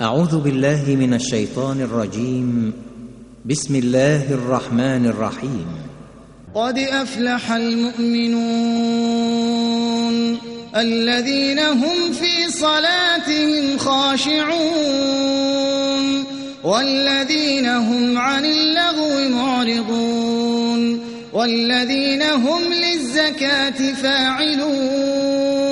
أعوذ بالله من الشيطان الرجيم. بسم الله الرحمن الرحيم. قد أفلح المؤمنون الذين هم في صلاتهم خاشعون والذين هم عن اللغو معرضون والذين هم للزكاة فاعلون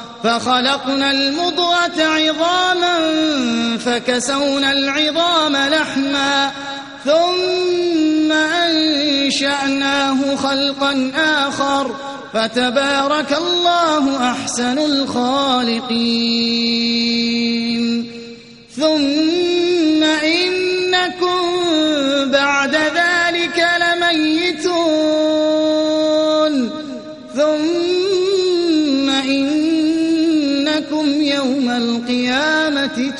فخلقنا المضغة عظاما فكسونا العظام لحما ثم أنشأناه خلقا آخر فتبارك الله أحسن الخالقين. ثم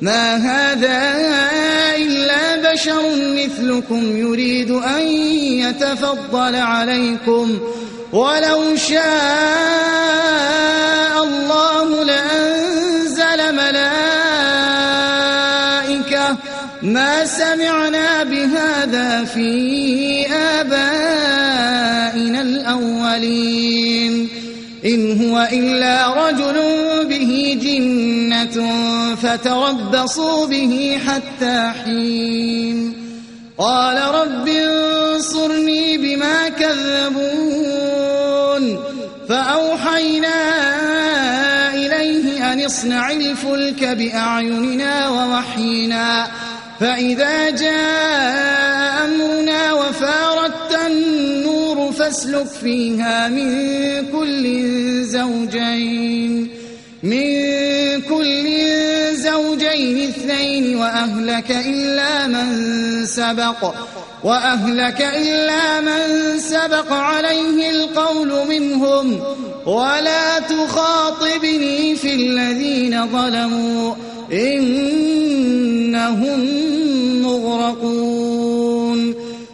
ما هذا إلا بشر مثلكم يريد أن يتفضل عليكم. ولو شاء الله لأنزل ملائكة. ما سمعنا بهذا في آبائنا الأولين. إن هو إلا رجل به جنة فتربصوا به حتى حين. قال رب انصرني بما كذبون. فأوحينا إليه أن اصنع الفلك بأعيننا ووحينا. فإذا جاء أمرنا وفاردت فاسلك فيها من كل زوجين من كل زوجين اثنين وأهلك إلا من سبق وأهلك إلا من سبق عليه القول منهم. ولا تخاطبني في الذين ظلموا إنهم مغرقون.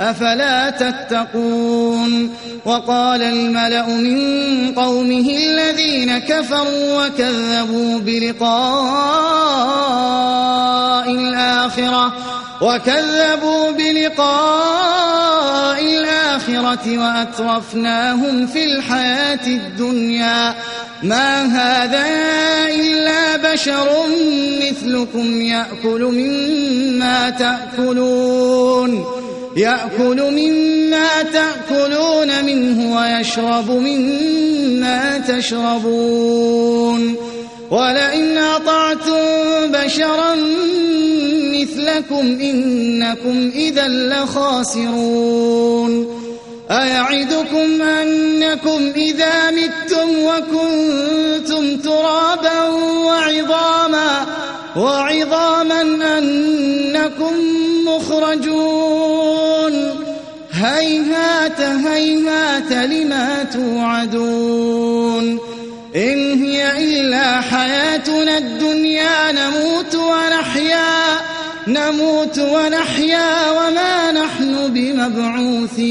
أفلا تتقون وقال الملأ من قومه الذين كفروا وكذبوا بلقاء الآخرة وكذبوا بلقاء الآخرة وأترفناهم في الحياة الدنيا ما هذا إلا بشر مثلكم يأكل مما تأكلون يأكل مما تأكلون منه ويشرب مما تشربون. ولئن أطعتم بشرا مثلكم إنكم إذا لخاسرون. أيعدكم أنكم إذا متم وكنتم ترابا وعظاما وعظاما أنكم مخرجون. هيهات هيهات لما توعدون. إن هي إلا حياتنا الدنيا نموت ونحيا. نموت ونحيا وما نحن بمبعوثين.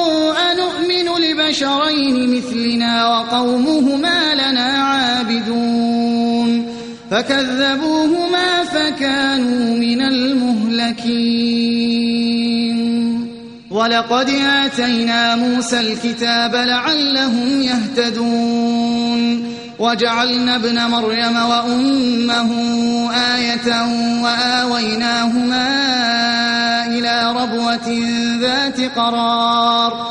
لبشرين مثلنا وقومهما لنا عابدون. فكذبوهما فكانوا من المهلكين. ولقد آتينا موسى الكتاب لعلهم يهتدون. وجعلنا ابن مريم وأمه آية وآويناهما إلى ربوة ذات قرار.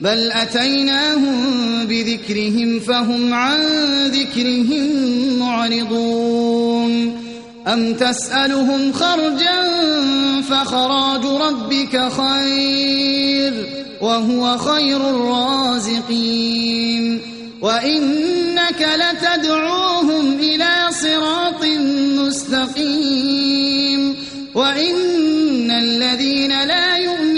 بل أتيناهم بذكرهم فهم عن ذكرهم معرضون. أم تسألهم خرجا فخراج ربك خير وهو خير الرازقين. وإنك لتدعوهم إلى صراط مستقيم. وإن الذين لا يؤمنون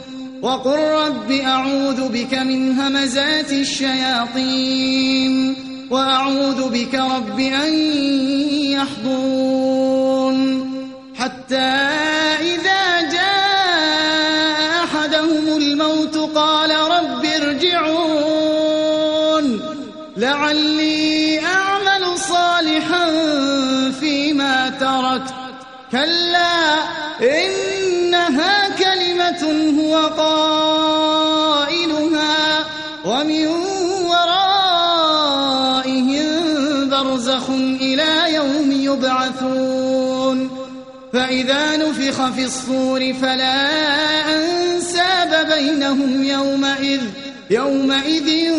وقل رب أعوذ بك من همزات الشياطين وأعوذ بك رب أن يحضرون حتى هو قائلها ومن ورائهم برزخ إلى يوم يبعثون. فإذا نفخ في الصور فلا أنساب بينهم يومئذ يومئذ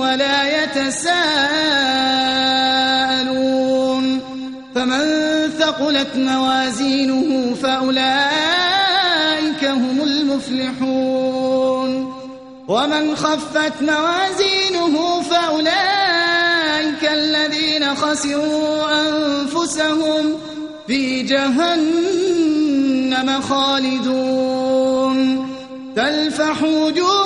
ولا يتساءلون. فمن ثقلت موازينه فأولئك هم المفلحون ومن خفت موازينه فأولئك الذين خسروا أنفسهم في جهنم خالدون. تلفح وجوههم